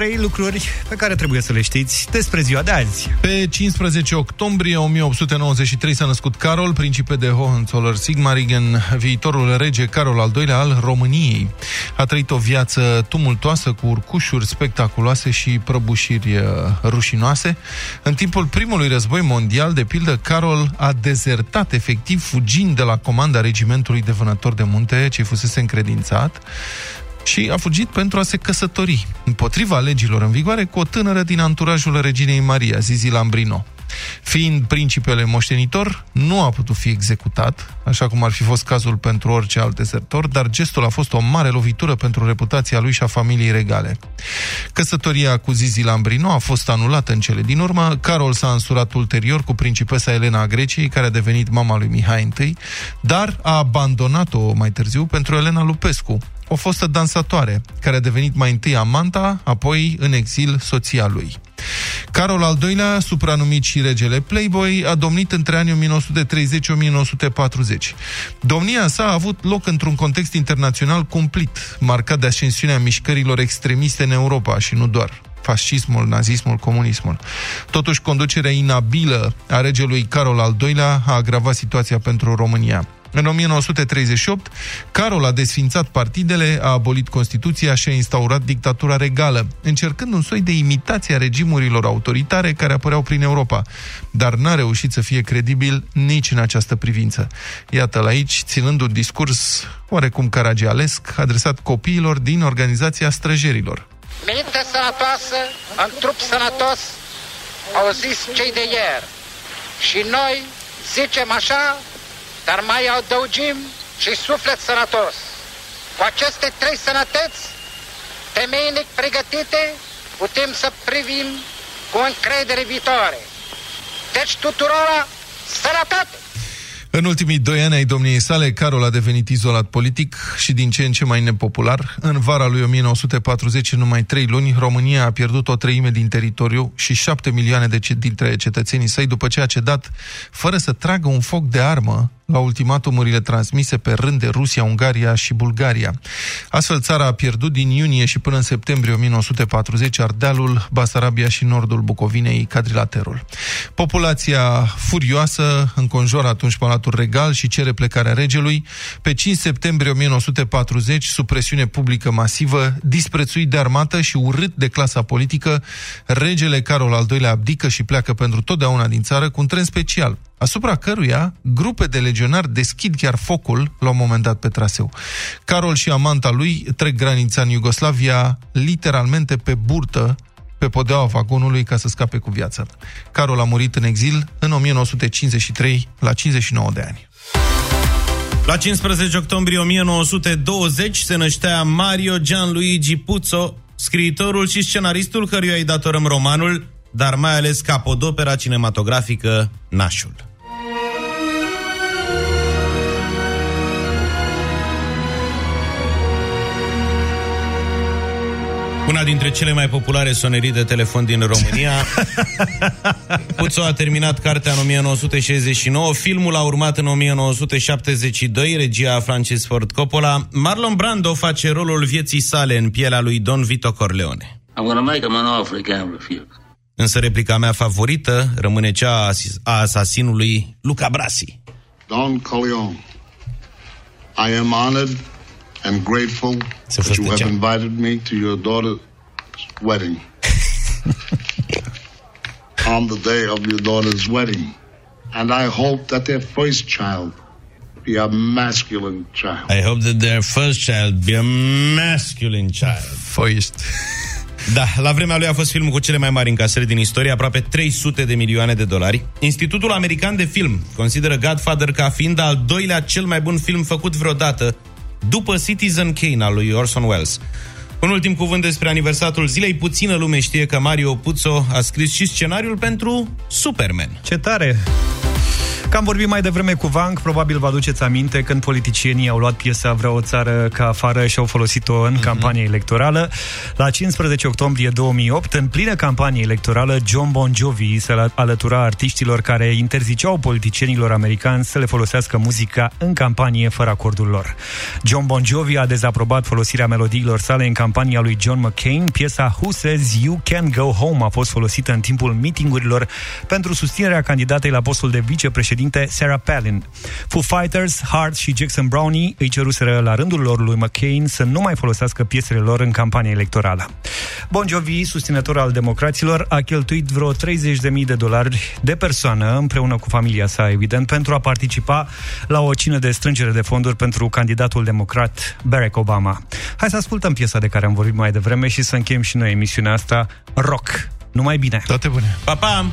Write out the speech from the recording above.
trei lucruri pe care trebuie să le știți despre ziua de azi. Pe 15 octombrie 1893 s-a născut Carol, principe de Hohenzollern-Sigmaringen, viitorul rege Carol al II-lea al României. A trăit o viață tumultoasă cu urcușuri spectaculoase și prăbușiri uh, rușinoase. În timpul primului război mondial, de pildă, Carol a dezertat efectiv fugind de la comanda regimentului de vânători de munte, ce fusese încredințat și a fugit pentru a se căsători, împotriva legilor în vigoare, cu o tânără din anturajul reginei Maria, Zizi Lambrino. Fiind principele moștenitor, nu a putut fi executat, așa cum ar fi fost cazul pentru orice alt desertor, dar gestul a fost o mare lovitură pentru reputația lui și a familiei regale. Căsătoria cu Zizi Lambrino a fost anulată în cele din urmă. Carol s-a însurat ulterior cu principesa Elena a Greciei, care a devenit mama lui Mihai I, dar a abandonat-o mai târziu pentru Elena Lupescu, o fostă dansatoare, care a devenit mai întâi amanta, apoi în exil soția lui. Carol al II-lea, supranumit și regele Playboy, a domnit între anii 1930-1940. Domnia sa a avut loc într-un context internațional cumplit, marcat de ascensiunea mișcărilor extremiste în Europa și nu doar fascismul, nazismul, comunismul. Totuși, conducerea inabilă a regelui Carol al II-lea a agravat situația pentru România. În 1938, Carol a desfințat partidele, a abolit Constituția și a instaurat dictatura regală, încercând un soi de imitație a regimurilor autoritare care apăreau prin Europa, dar n-a reușit să fie credibil nici în această privință. Iată-l aici, ținând un discurs oarecum caragialesc, adresat copiilor din organizația străjerilor. Minte sănătoasă, în trup sănătos, au zis cei de ieri. Și noi zicem așa, dar mai adăugim și suflet sănătos. Cu aceste trei sănătăți, temeinic pregătite, putem să privim cu încredere viitoare. Deci tuturora, sănătate! În ultimii doi ani ai domniei sale, Carol a devenit izolat politic și din ce în ce mai nepopular. În vara lui 1940, în numai trei luni, România a pierdut o treime din teritoriu și șapte milioane de dintre cetățenii săi după ce a cedat, fără să tragă un foc de armă, la ultimatumurile transmise pe rând de Rusia, Ungaria și Bulgaria. Astfel, țara a pierdut din iunie și până în septembrie 1940 Ardealul, Basarabia și nordul Bucovinei, Cadrilaterul. Populația furioasă înconjoară atunci Palatul Regal și cere plecarea regelui. Pe 5 septembrie 1940, sub presiune publică masivă, disprețuit de armată și urât de clasa politică, regele Carol al II-lea abdică și pleacă pentru totdeauna din țară cu un tren special, asupra căruia grupe de legionari deschid chiar focul la un moment dat pe traseu. Carol și amanta lui trec granița în Iugoslavia literalmente pe burtă pe podeaua vagonului ca să scape cu viața. Carol a murit în exil în 1953, la 59 de ani. La 15 octombrie 1920 se năștea Mario Gianluigi Puzo, scriitorul și scenaristul căruia îi datorăm romanul, dar mai ales capodopera cinematografică Nașul. Una dintre cele mai populare sonerii de telefon din România. Puțo a terminat cartea în 1969, filmul a urmat în 1972, regia Francis Ford Coppola. Marlon Brando face rolul vieții sale în pielea lui Don Vito Corleone. I'm gonna make him an offer he can't refuse. Însă replica mea favorită rămâne cea a asasinului Luca Brasi. Don Corleone, I am honored and grateful that you have invited me to your daughter's wedding. On the day of your daughter's wedding. And I hope that their first child be a masculine child. I hope that their first child be a masculine child. First. Da, la vremea lui a fost filmul cu cele mai mari încasări din istorie, aproape 300 de milioane de dolari. Institutul American de Film consideră Godfather ca fiind al doilea cel mai bun film făcut vreodată după Citizen Kane al lui Orson Welles. Un ultim cuvânt despre aniversatul zilei. Puțină lume știe că Mario Puzo a scris și scenariul pentru Superman. Ce tare! Cam vorbim mai devreme cu Vank, probabil vă aduceți aminte când politicienii au luat piesa Vreau o țară ca afară și au folosit-o în mm-hmm. campanie electorală. La 15 octombrie 2008, în plină campanie electorală, John Bon Jovi se alătura artiștilor care interziceau politicienilor americani să le folosească muzica în campanie fără acordul lor. John Bon Jovi a dezaprobat folosirea melodiilor sale în campania lui John McCain. Piesa Who Says You Can Go Home a fost folosită în timpul mitingurilor pentru susținerea candidatei la postul de vicepreședinte președinte Sarah Palin. Foo Fighters, Hart și Jackson Brownie îi ceruseră la rândul lor lui McCain să nu mai folosească piesele lor în campania electorală. Bon Jovi, susținător al democraților, a cheltuit vreo 30.000 de dolari de persoană, împreună cu familia sa, evident, pentru a participa la o cină de strângere de fonduri pentru candidatul democrat Barack Obama. Hai să ascultăm piesa de care am vorbit mai devreme și să încheiem și noi emisiunea asta, Rock. Numai bine! Toate bune! Pa, pa!